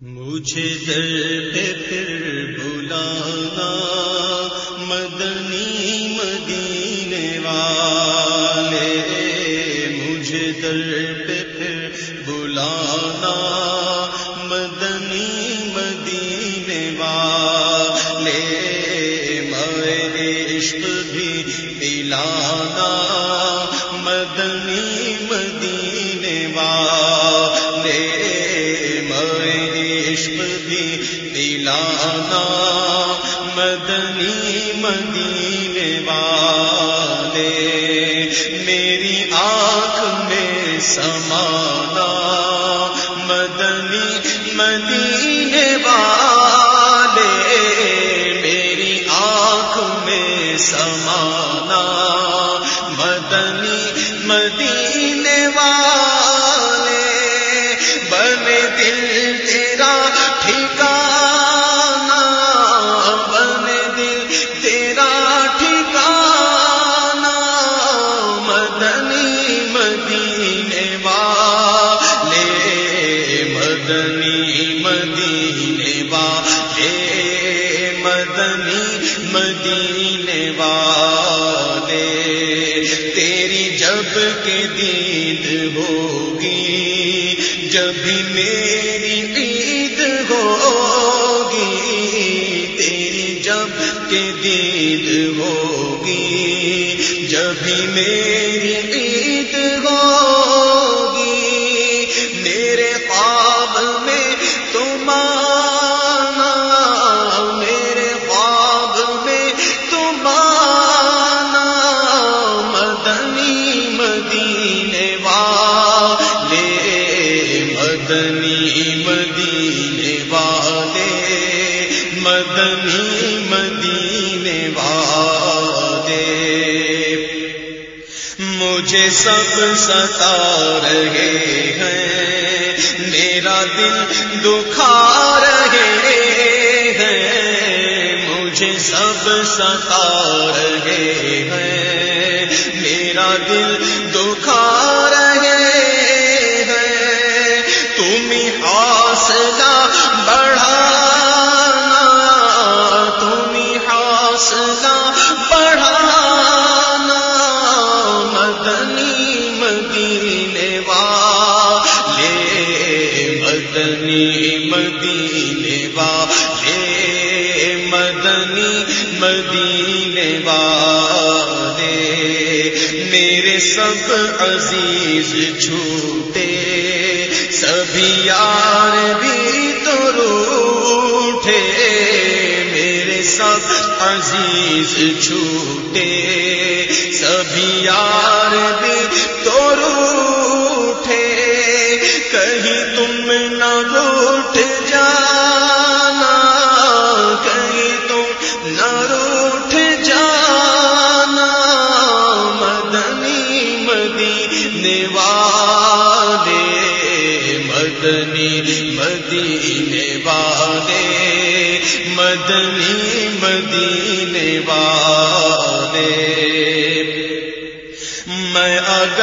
مجھے در پہ پھر بلانا مدنی مدینے والے مجھے در تیری کے دید ہوگی جب بھی میری عید ہوگی سب ستا رہے ہیں۔ میرا دل دکھا رہے ہیں۔ مجھے سب ستا رہے ہیں۔ میرا دل دکھا سب عزیز جھوٹے سبھی یار بھی تو روٹے میرے سب عزیز جھوٹے سبھی یار بھی تو روٹے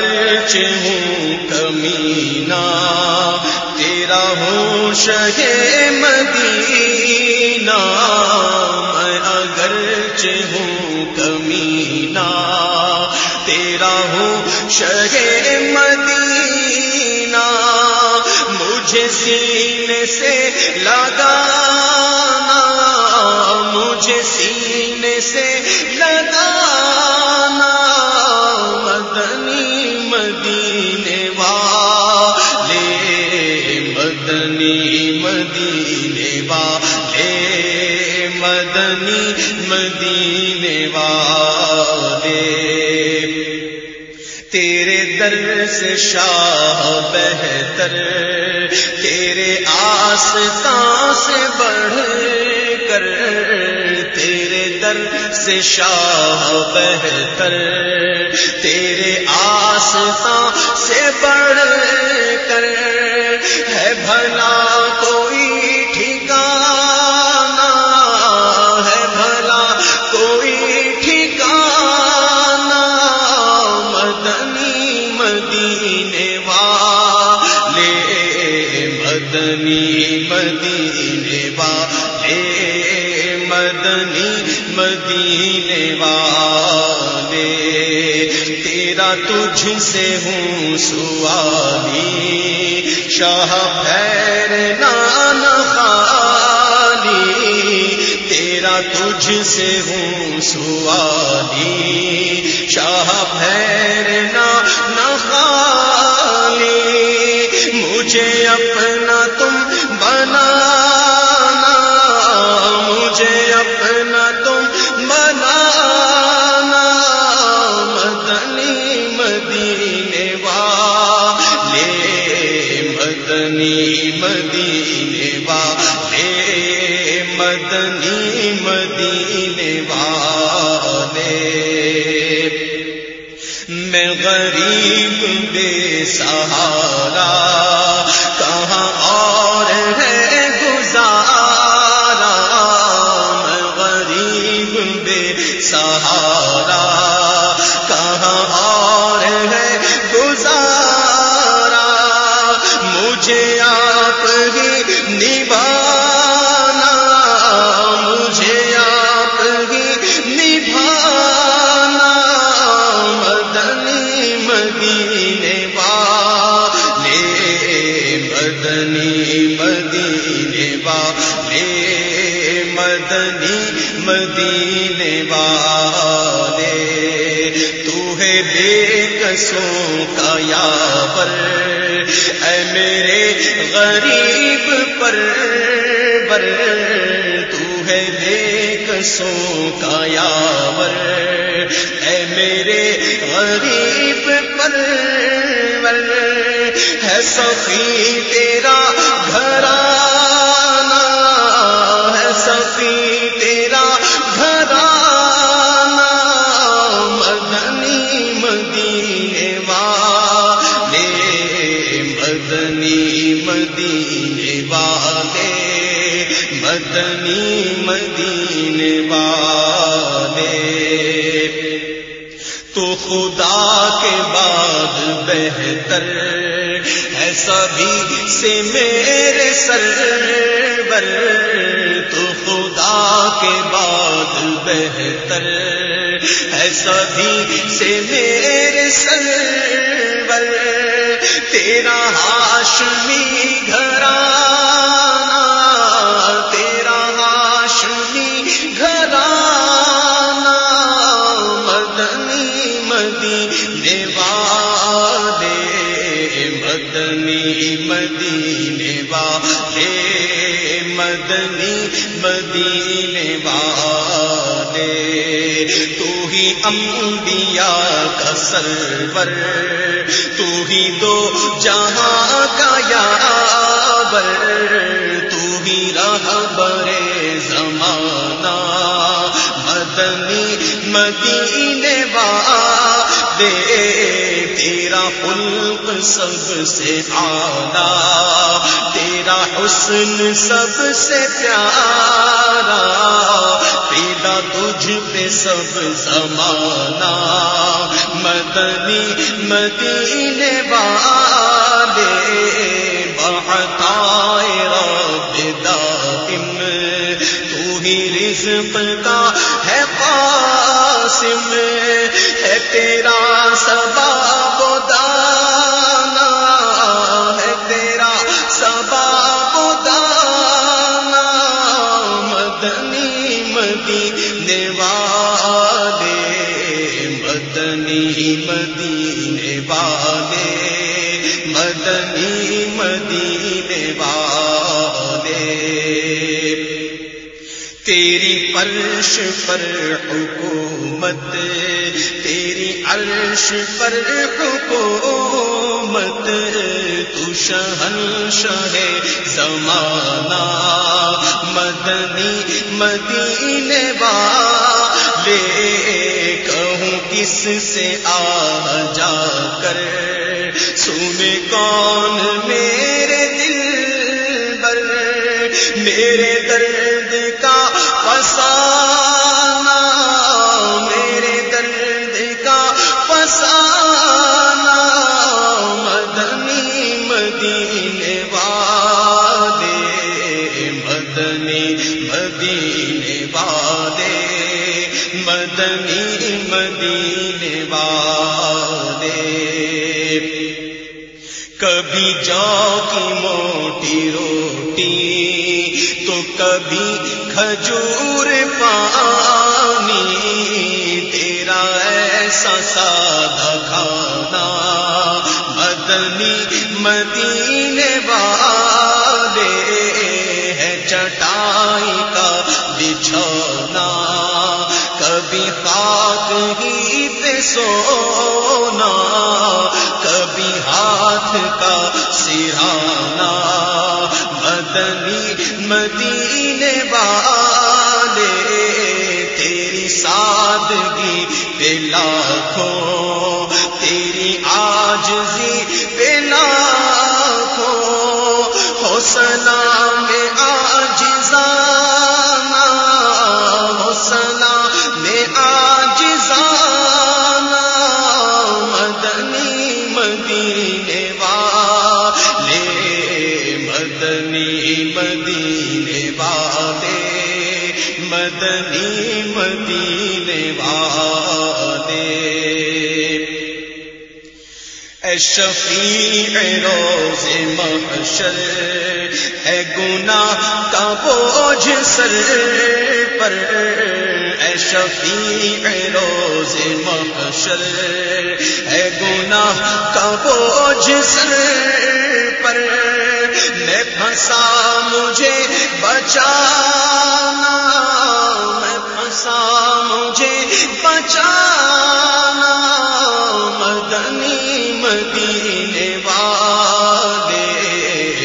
میں ہوں کمینا تیرا ہوں شہ مدینہ، میں اگر ہوں کمینا تیرا ہوں شہ مدینہ، مجھے سینے سے لگانا، مجھے سینے سے لگانا۔ سے شاہ بہتر، تیرے آستان سے بڑھ کر، تیرے در سے شاہ بہتر، تیرے آستان سے بڑھ کر، ہے بھلا کو تجھ سے ہوں سوالی، شاہ پیر نان خالی، تیرا تجھ سے ہوں سوالی، شاہ پیر میرے غریب پر بر تو ہے بے کسوں کا یاور۔ اے میرے غریب پر ور ہے سفی تیرا گھرانا ہے سفی سے میرے سرور تو خدا کے بعد بہتر ہے سبھی سے میرے سرور تیرا ہاشمی گھرانا انبیاء کا سرور، تو ہی دو جہاں کا یاور، تو ہی رہبر زمانہ، مدنی مدینے والے۔ تیرا خلق سب سے آلہ، تیرا حسن سب سے پیارا پیدا تجھ پہ سب زمانہ، مدنی مدینے والے، بہتائے رب دائم، تو ہی رزق کا ہے قاسم، ہے تیرا مدینے والے۔ تیری فرش پر حکومت، تیری عرش پر حکومت، تو شہن شہ زمانہ مدنی مدینے والے۔ کہوں کس سے آ جا کر؟ سنے کون میرے دل بر میرے درد کا فسانہ کبھی جاؤ کی موٹی روٹی، تو کبھی کھجور پانی۔ تیرا ایسا سادہ کھانا، مدنی مدی مدنی مدینے والے تیری سادگی پہ لاکھوں تیری آجزی پہ لاکھوں حوصلہ شفیع روز محشر ہے گناہ کا بوجھ سر پر اے شفیع روز محشر ہے گناہ کا بوجھ سر پر میں پھنسا مجھے بچانا میں پھنسا مجھے بچانا مدنی مدینے والے،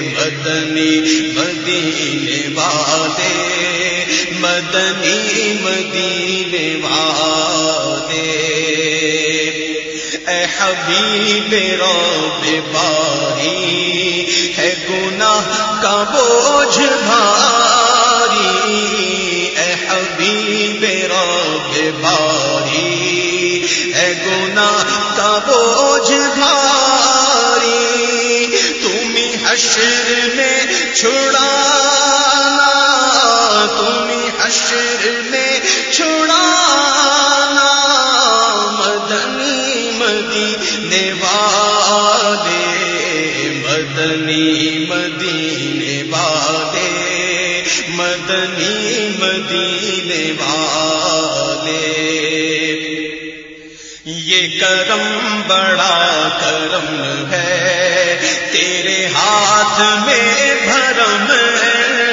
مدنی، مدینے والے، مدنی، مدینے والے۔ اے حبیب رب باری، ہے گناہ کا بوجھ بھاری۔ کرم بڑا کرم ہے۔ تیرے ہاتھ میں بھرم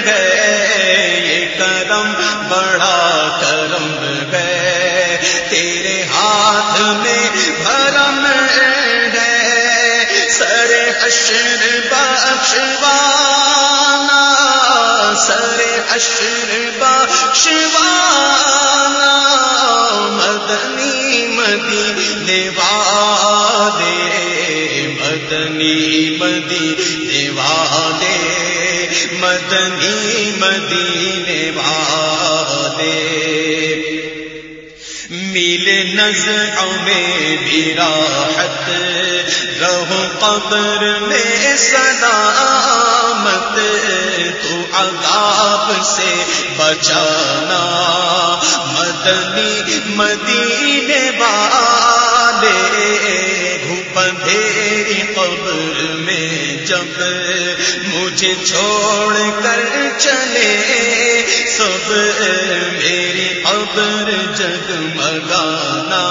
ہے۔ یہ کرم بڑا کرم ہے۔ تیرے ہاتھ میں بھرم ہے۔ سر حشر بخشوانا۔ سر حشر بخشوانا۔ مدنی مدینے والے، مدنی، مدینے والے، مدنی، مدینے والے۔ میل نظروں میں بھی راحت، رہو قبر میں سلامت۔ تو عذاب سے بچانا مدنی مدینے والے دھوپ قبر میں جب مجھے چھوڑ کر چلے، سب میری قبر جگمگانا،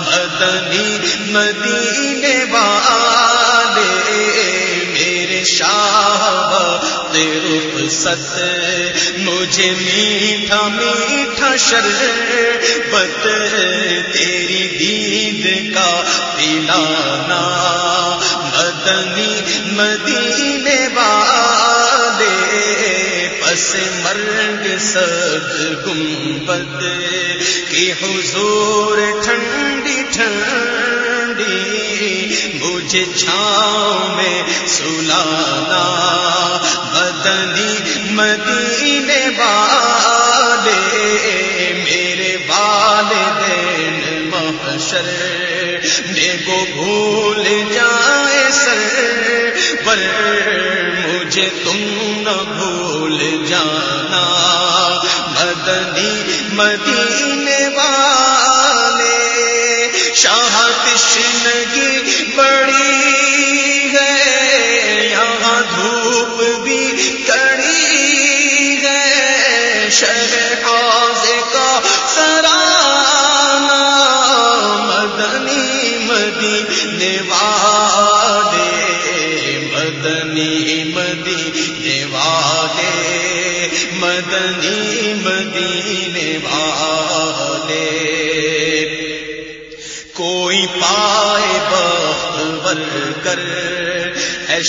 مدنی مدینے ست مجھے میٹھا میٹھا شربت تیری دید کا پلانا مدنی مدینے والے پس مرگ سد گنبد کی حضور ٹھنڈی ٹھنڈی مجھے چھاؤں میں سلانا مدنی مدینے والے، میرے والدین محشر میں کو بھول جائے سر، پر مجھے تم نہ بھول جانا۔ مدنی، مدینے والے، شاہ تشنگی بڑی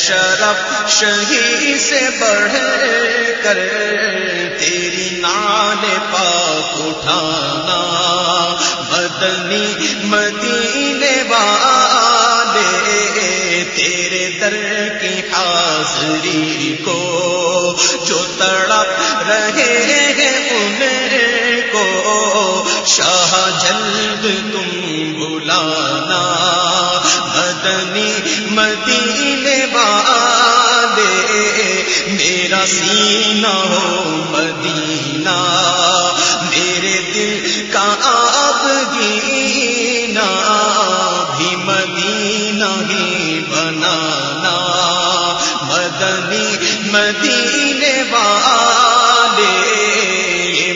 شرف شہی سے بڑھ کر تیری نان پاک اٹھانا مدنی مدینے والے، تیرے در کی حاضری کو جو تڑپ رہے ہیں ان کو، شاہ جلد تم بلانا مدنی مدینے سینہ ہو مدینہ، میرے دل کا آپ گینا، بھی مدینہ ہی بنانا۔ مدنی مدینے والے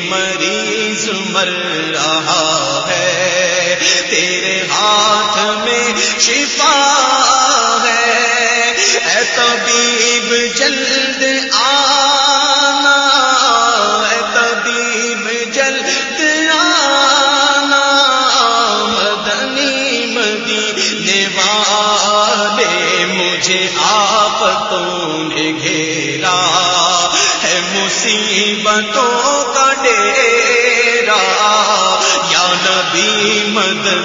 مریض مر رہا ہے۔ تیرے ہاتھ میں شفا ہے۔ اے طبیب جلد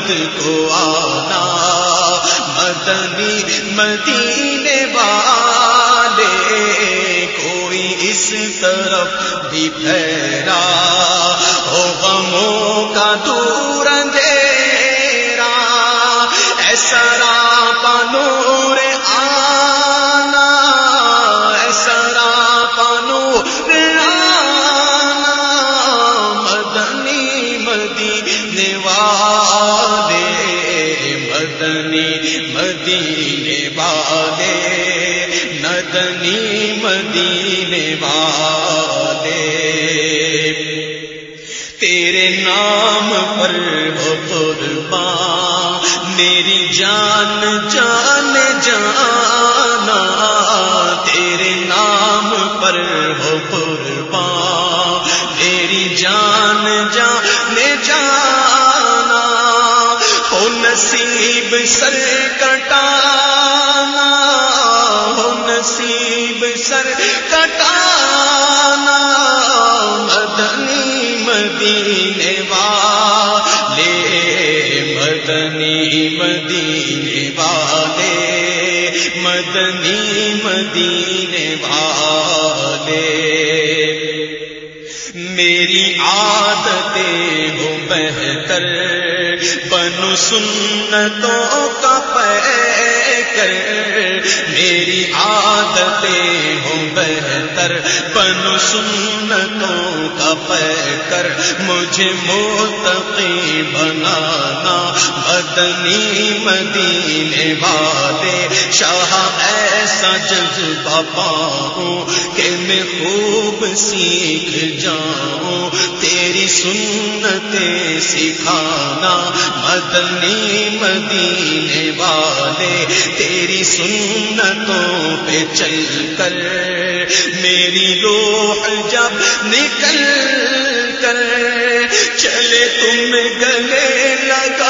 مدد کو آنا، مدنی مدینے والے، کوئی اس طرف بھی پھیرا، ہو غموں کا دور اندھیرا مدنی مدینے والے مدنی مدینے والے۔ تیرے نام پر ہو قربان میری جان جان جانا۔ تیرے نام پر ہو قربان سر کٹانا ہو، نصیب سر کٹانا، مدنی مدینے والے، مدنی مدینے والے، مدنی مدینے والے۔ میری عادتیں ہو بہتر۔ بنو سنتوں کا پے کر، میری عادتیں ہوں بہتر۔ بنو سنتوں کا پے کر، مجھے موتقی بنانا مدنی مدینے والے شاہ ایسا جذبہ پاؤں کہ میں خوب سیکھ جاؤں، تیری سنتیں سکھانا مدنی مدینے والے، تیری سنتوں پہ چل کر میری روح جب نکل کر چلے تم گلے لگانا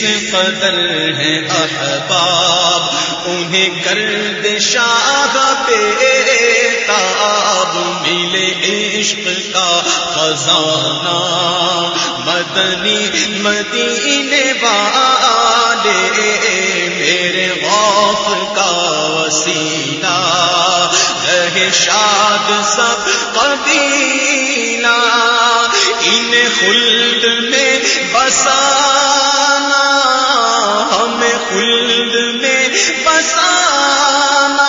میرے جس قدر ہیں احباب، انہیں گرد شاہ بے تاب ملے عشق کا خزانہ۔ مدنی مدینے والے، میرے غوف کا وسیلہ۔ رہے شاد سب قبیلہ ان خلد میں بسا بسانا ہمیں خلد میں بسانا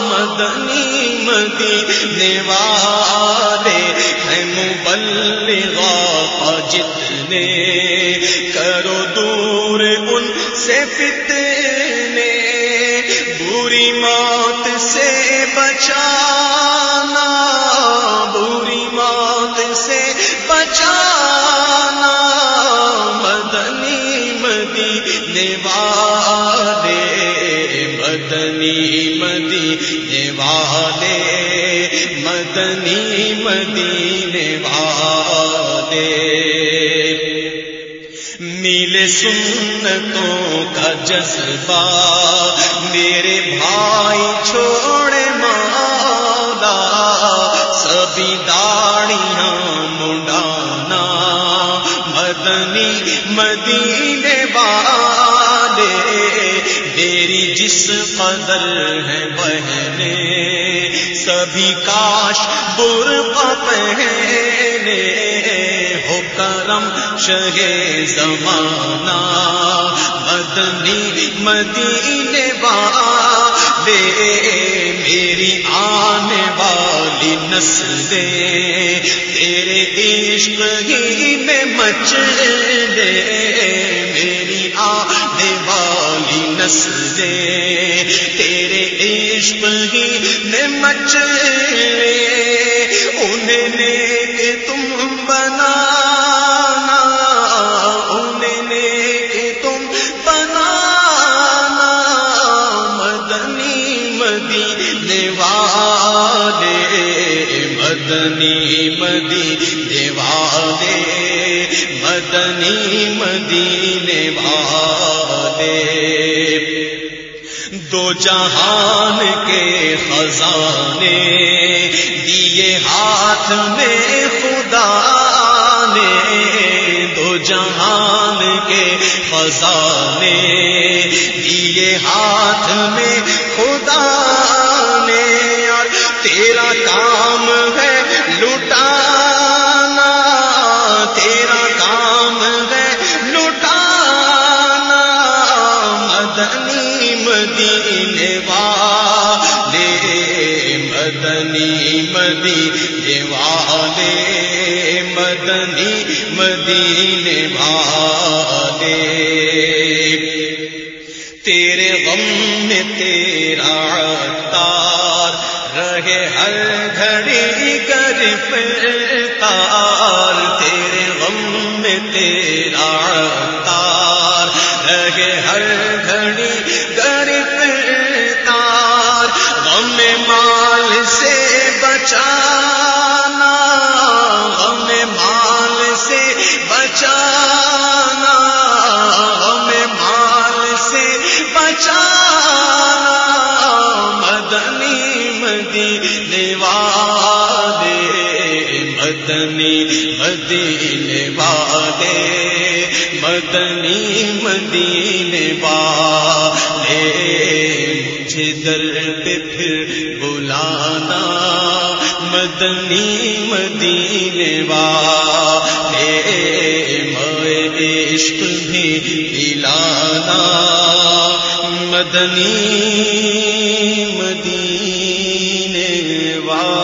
مدنی مدینے والے ہیں مبلغا جتنے سنتوں کا جذبہ، میرے بھائی چھوڑے مادا سبھی داڑیاں منڈانا، مدنی مدینے والے، میری جس قدر ہے بہنے، سبھی کاش بر پہنے کرم شہ زمانہ، مدنی مدینے والے میری آنے والی نسلیں، تیرے عشق ہی میں مچ دے میری آنے والی نسلیں، تیرے عشق ہی میں مچ انہیں نیک تم بنانا مدنی مدینے والے مدنی مدینے والے دو جہان کے خزانے، دیے ہاتھ میں خدا نے۔ دو جہان کے خزانے، دیے ہاتھ میں خدا نے۔ اور تیرا کام ہے لٹانا، تیرا کام ہے لٹانا، مدنی مدینے والے، مدنی مدینے والے، مدنی مدینے والے۔ تیرے غم میں تیرا تار رہے ہر گھڑی۔ گرفتار مدینے والے، مدنی، مدینے والے، مجھے در پہ پھر بلانا، مدنی، مدینے والے، میں عشق بھی پلانا مدنی، مدینے والے۔